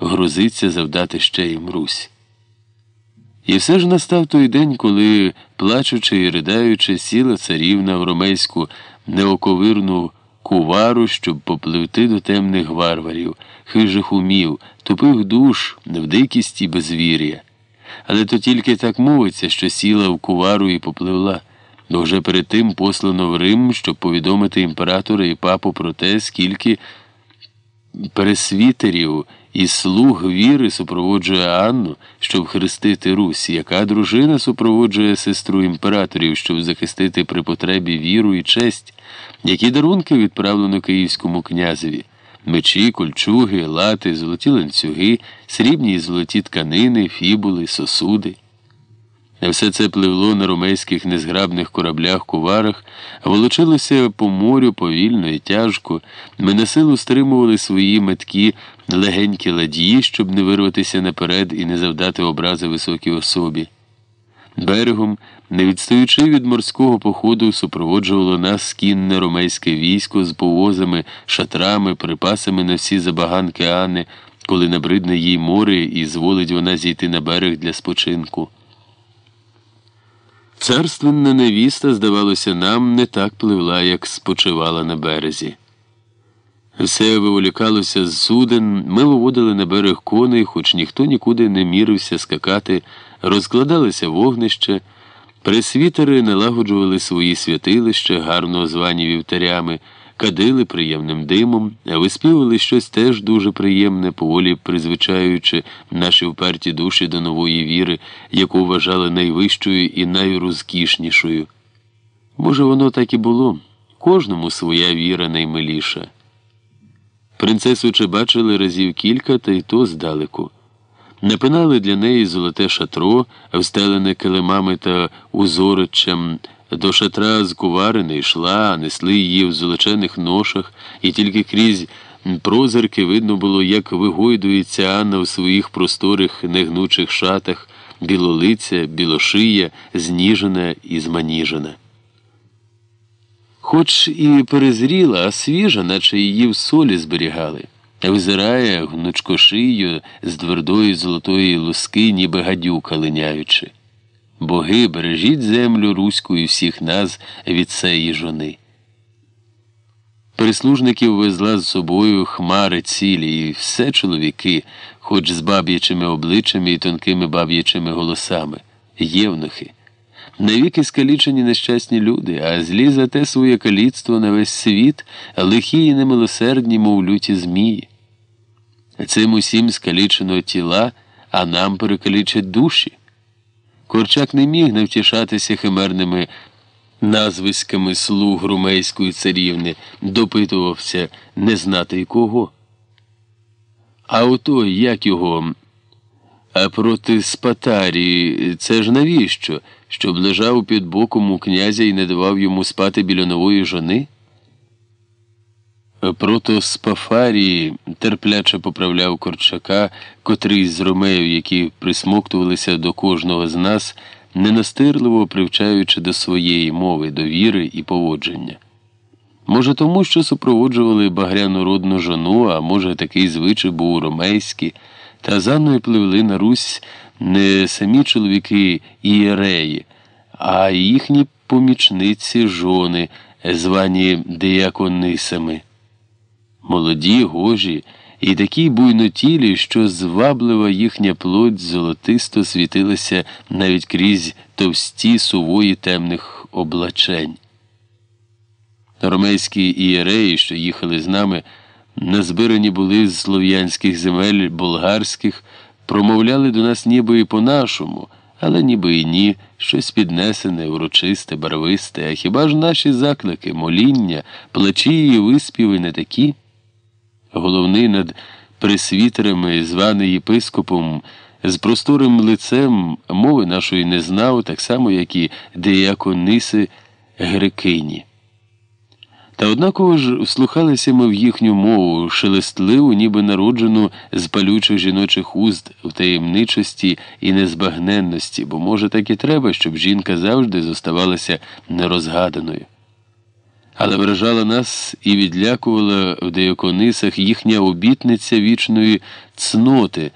грозиться завдати ще їм Русь. І все ж настав той день, коли, плачучи і ридаючи, сіла царівна в ромейську неоковирну кувару, щоб попливти до темних варварів, хижих умів, тупих душ, в дикість і безвір'я. Але то тільки так мовиться, що сіла в кувару і попливла, бо вже перед тим послано в Рим, щоб повідомити імператора і папу про те, скільки пересвітерів і слуг віри супроводжує Анну, щоб хрестити Русь, яка дружина супроводжує сестру імператорів, щоб захистити при потребі віру і честь, які дарунки відправлено київському князеві. Мечі, кольчуги, лати, золоті ланцюги, срібні і золоті тканини, фібули, сосуди. Все це пливло на ромейських незграбних кораблях куварах, волочилося по морю повільно і тяжко. Ми на силу стримували свої меткі легенькі ладії, щоб не вирватися наперед і не завдати образи високій особі. Берегом, не відстаючи від морського походу, супроводжувало нас кінне ромейське військо з повозами, шатрами, припасами на всі забаганки Анни, коли набридне їй море і зволить вона зійти на берег для спочинку. Царственна невіста, здавалося, нам не так пливла, як спочивала на березі. Все виволікалося з суден, ми виводили на берег коней, хоч ніхто нікуди не мірився скакати, розкладалися вогнище, пресвітери налагоджували свої святилища, гарно озвані вівтарями кадили приємним димом, а виспівували щось теж дуже приємне, поволі призвичаючи наші вперті душі до нової віри, яку вважали найвищою і найрозкішнішою. Може, воно так і було, кожному своя віра наймиліша. Принцесу чи бачили разів кілька, та й то здалеку. Напинали для неї золоте шатро, встелене килимами та узоричем. До шатра з кувари не йшла, несли її в золочених ношах, і тільки крізь прозерки видно було, як вигойдується Анна в своїх просторих негнучих шатах, білолиця, білошия, зніжена і зманіжена. Хоч і перезріла, а свіжа, наче її в солі зберігали, визирає гнучкошию з твердої золотої луски, ніби гадюка линяючи. Боги, бережіть землю руську і всіх нас від цієї жони. Прислужників везла з собою хмари цілі, і все чоловіки, хоч з баб'ячими обличчями і тонкими баб'ячими голосами, євнухи. Навіки скалічені нещасні люди, а злі за те своє каліцтво на весь світ, лихі і немилосердні, мов люті змії. Цим усім скалічено тіла, а нам перекалічать душі. Корчак не міг не втішатися химерними назвиськами слуг румейської царівни, допитувався не знати кого. А ото як його? А проти Спатарії це ж навіщо? Щоб лежав під боком у князя і не давав йому спати біля нової жони? Протоспафарії терпляче поправляв Корчака, котрий з ромеїв, які присмоктувалися до кожного з нас, ненастирливо привчаючи до своєї мови, довіри і поводження. Може, тому, що супроводжували багряну родну жону, а може, такий звичай був ромейський, та за мною пливли на Русь не самі чоловіки ієреї, а їхні помічниці жони, звані деяконисами молоді, гожі і такі буйнотілі, що зваблива їхня плоть золотисто світилася навіть крізь товсті сувої темних облачень. Ромейські ієреї, що їхали з нами, назбирані були з слов'янських земель болгарських, промовляли до нас ніби і по-нашому, але ніби і ні, щось піднесене, урочисте, барвисте, а хіба ж наші заклики, моління, плачі і виспіви не такі? Головний над пресвітерами, званий єпископом, з просторим лицем мови нашої не знав, так само, як і деякониси грекині. Та однаково ж вслухалися ми в їхню мову, шелестливу, ніби народжену з палючих жіночих уст в таємничості і незбагненності, бо, може, так і треба, щоб жінка завжди зоставалася нерозгаданою. Але вражала нас і відлякувала в деяконисах їхня обітниця вічної цноти.